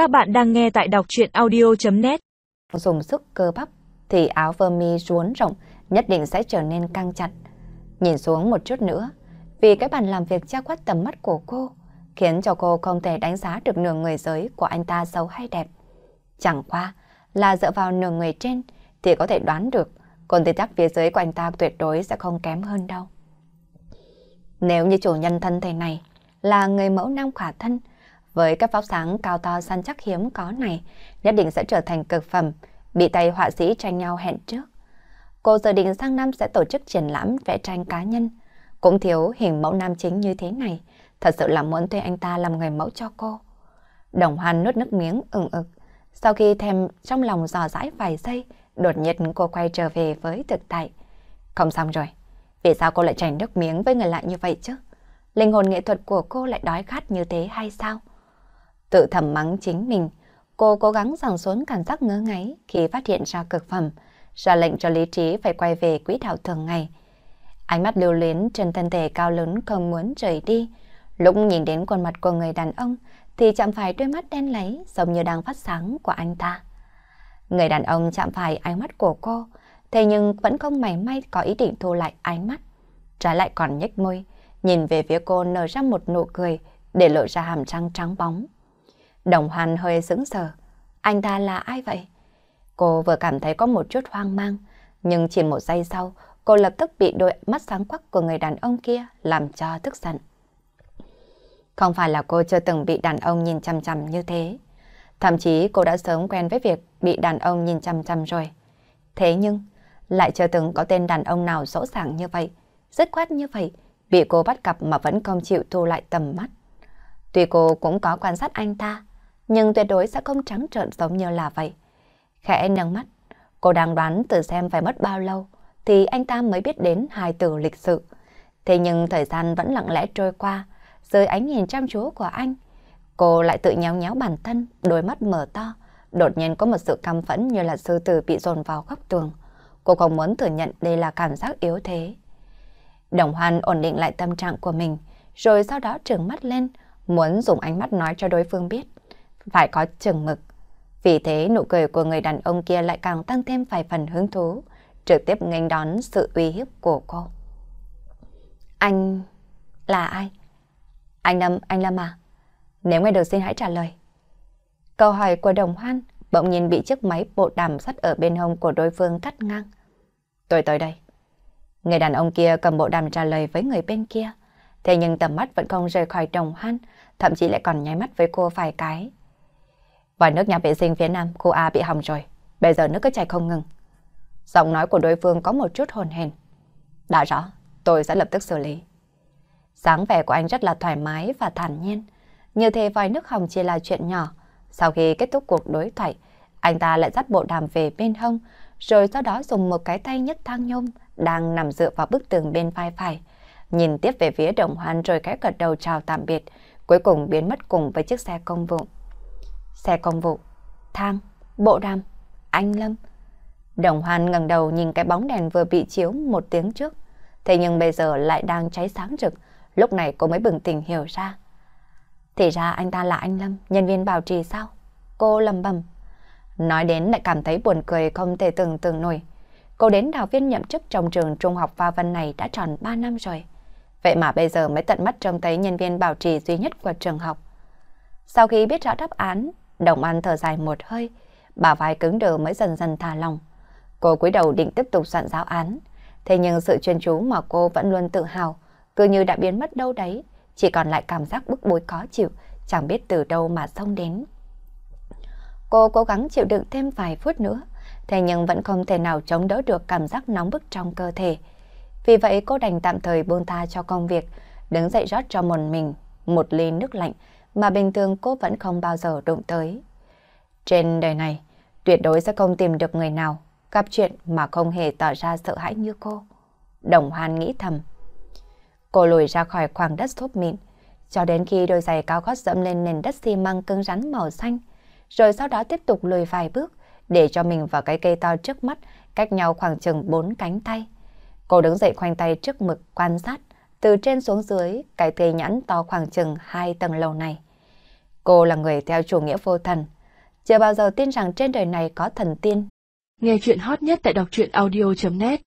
Các bạn đang nghe tại đọc chuyện audio.net Dùng sức cơ bắp thì áo vơ mi ruốn rộng nhất định sẽ trở nên căng chặt. Nhìn xuống một chút nữa, vì cái bàn làm việc che quát tầm mắt của cô, khiến cho cô không thể đánh giá được nửa người giới của anh ta xấu hay đẹp. Chẳng qua là dựa vào nửa người trên thì có thể đoán được, còn thì chắc phía dưới của anh ta tuyệt đối sẽ không kém hơn đâu. Nếu như chủ nhân thân thể này là người mẫu nam khả thân, với các vóc sáng cao to săn chắc hiếm có này, nhất định sẽ trở thành cực phẩm, bị tay họa sĩ tranh nhau hẹn trước. Cô dự định sang năm sẽ tổ chức triển lãm vẽ tranh cá nhân. Cũng thiếu hình mẫu nam chính như thế này, thật sự là muốn thuê anh ta làm người mẫu cho cô. Đồng hoan nuốt nước miếng ừng ực. Sau khi thèm trong lòng dò dãi vài giây, đột nhiên cô quay trở về với thực tại. Không xong rồi, vì sao cô lại chảy nước miếng với người lạ như vậy chứ? Linh hồn nghệ thuật của cô lại đói khát như thế hay sao? Tự thầm mắng chính mình, cô cố gắng giảm xuống cảm giác ngớ ngáy khi phát hiện ra cực phẩm, ra lệnh cho lý trí phải quay về quỹ đạo thường ngày. Ánh mắt lưu luyến trên thân thể cao lớn không muốn rời đi. Lúc nhìn đến khuôn mặt của người đàn ông thì chạm phải đôi mắt đen lấy giống như đang phát sáng của anh ta. Người đàn ông chạm phải ánh mắt của cô, thế nhưng vẫn không mảy may có ý định thu lại ánh mắt. Trái lại còn nhếch môi, nhìn về phía cô nở ra một nụ cười để lộ ra hàm răng trắng bóng. Đồng hoàn hơi sững sờ. Anh ta là ai vậy? Cô vừa cảm thấy có một chút hoang mang, nhưng chỉ một giây sau, cô lập tức bị đôi mắt sáng quắc của người đàn ông kia làm cho tức giận. Không phải là cô chưa từng bị đàn ông nhìn chăm chăm như thế. Thậm chí cô đã sớm quen với việc bị đàn ông nhìn chăm chăm rồi. Thế nhưng, lại chưa từng có tên đàn ông nào rõ ràng như vậy, dứt khoát như vậy, bị cô bắt gặp mà vẫn không chịu thu lại tầm mắt. Tuy cô cũng có quan sát anh ta, nhưng tuyệt đối sẽ không trắng trợn giống như là vậy. Khẽ nâng mắt, cô đang đoán từ xem phải mất bao lâu thì anh ta mới biết đến hai từ lịch sự. Thế nhưng thời gian vẫn lặng lẽ trôi qua, dưới ánh nhìn chăm chú của anh, cô lại tự nhéo nhéo bản thân, đôi mắt mở to, đột nhiên có một sự căm phẫn như là sư tử bị dồn vào góc tường. Cô không muốn thừa nhận đây là cảm giác yếu thế. Đồng Hoan ổn định lại tâm trạng của mình, rồi sau đó trừng mắt lên, muốn dùng ánh mắt nói cho đối phương biết phải có chừng mực. Vì thế nụ cười của người đàn ông kia lại càng tăng thêm vài phần hứng thú, trực tiếp nghênh đón sự uy hiếp của cô. Anh... là ai? Anh Lâm, anh Lâm à? Nếu nghe được xin hãy trả lời. Câu hỏi của đồng hoan bỗng nhiên bị chiếc máy bộ đàm sắt ở bên hông của đối phương cắt ngang. Tôi tới đây. Người đàn ông kia cầm bộ đàm trả lời với người bên kia. Thế nhưng tầm mắt vẫn không rời khỏi đồng hoan, thậm chí lại còn nháy mắt với cô vài cái. Vòi nước nhà vệ sinh phía nam khu A bị hỏng rồi, bây giờ nước cứ chảy không ngừng. Giọng nói của đối phương có một chút hồn hền. Đã rõ, tôi sẽ lập tức xử lý. Sáng vẻ của anh rất là thoải mái và thản nhiên. Như thế vòi nước hỏng chỉ là chuyện nhỏ. Sau khi kết thúc cuộc đối thoại, anh ta lại dắt bộ đàm về bên hông, rồi sau đó dùng một cái tay nhấc thang nhôm đang nằm dựa vào bức tường bên vai phải. Nhìn tiếp về phía đồng hoan rồi cái gật đầu chào tạm biệt, cuối cùng biến mất cùng với chiếc xe công vụ xe công vụ, thang, bộ đàm, anh Lâm. Đồng Hoan ngẩng đầu nhìn cái bóng đèn vừa bị chiếu một tiếng trước, thế nhưng bây giờ lại đang cháy sáng rực, lúc này cô mới bừng tỉnh hiểu ra. Thì ra anh ta là anh Lâm, nhân viên bảo trì sao? Cô lầm bầm. Nói đến lại cảm thấy buồn cười không thể tưởng tượng nổi. Cô đến đào viên nhậm chức trong trường trung học Pha Vân này đã tròn 3 năm rồi. Vậy mà bây giờ mới tận mắt trông thấy nhân viên bảo trì duy nhất của trường học. Sau khi biết rõ đáp án, Đồng An thở dài một hơi, bà vai cứng đờ mới dần dần thả lòng. Cô cúi đầu định tiếp tục soạn giáo án, thế nhưng sự chuyên chú mà cô vẫn luôn tự hào, cứ như đã biến mất đâu đấy, chỉ còn lại cảm giác bức bối khó chịu, chẳng biết từ đâu mà xông đến. Cô cố gắng chịu đựng thêm vài phút nữa, thế nhưng vẫn không thể nào chống đỡ được cảm giác nóng bức trong cơ thể. Vì vậy cô đành tạm thời buông tha cho công việc, đứng dậy rót cho một mình một ly nước lạnh, mà bình thường cô vẫn không bao giờ đụng tới. Trên đời này, tuyệt đối sẽ không tìm được người nào gặp chuyện mà không hề tỏ ra sợ hãi như cô. Đồng Hoan nghĩ thầm. Cô lùi ra khỏi khoảng đất thốt mịn, cho đến khi đôi giày cao gót dẫm lên nền đất xi măng cứng rắn màu xanh, rồi sau đó tiếp tục lùi vài bước để cho mình vào cái cây to trước mắt, cách nhau khoảng chừng bốn cánh tay. Cô đứng dậy khoanh tay trước mực quan sát, từ trên xuống dưới cái cây nhãn to khoảng chừng hai tầng lầu này. Cô là người theo chủ nghĩa vô thần, chưa bao giờ tin rằng trên đời này có thần tiên. Nghe chuyện hot nhất tại đọc truyện audio.net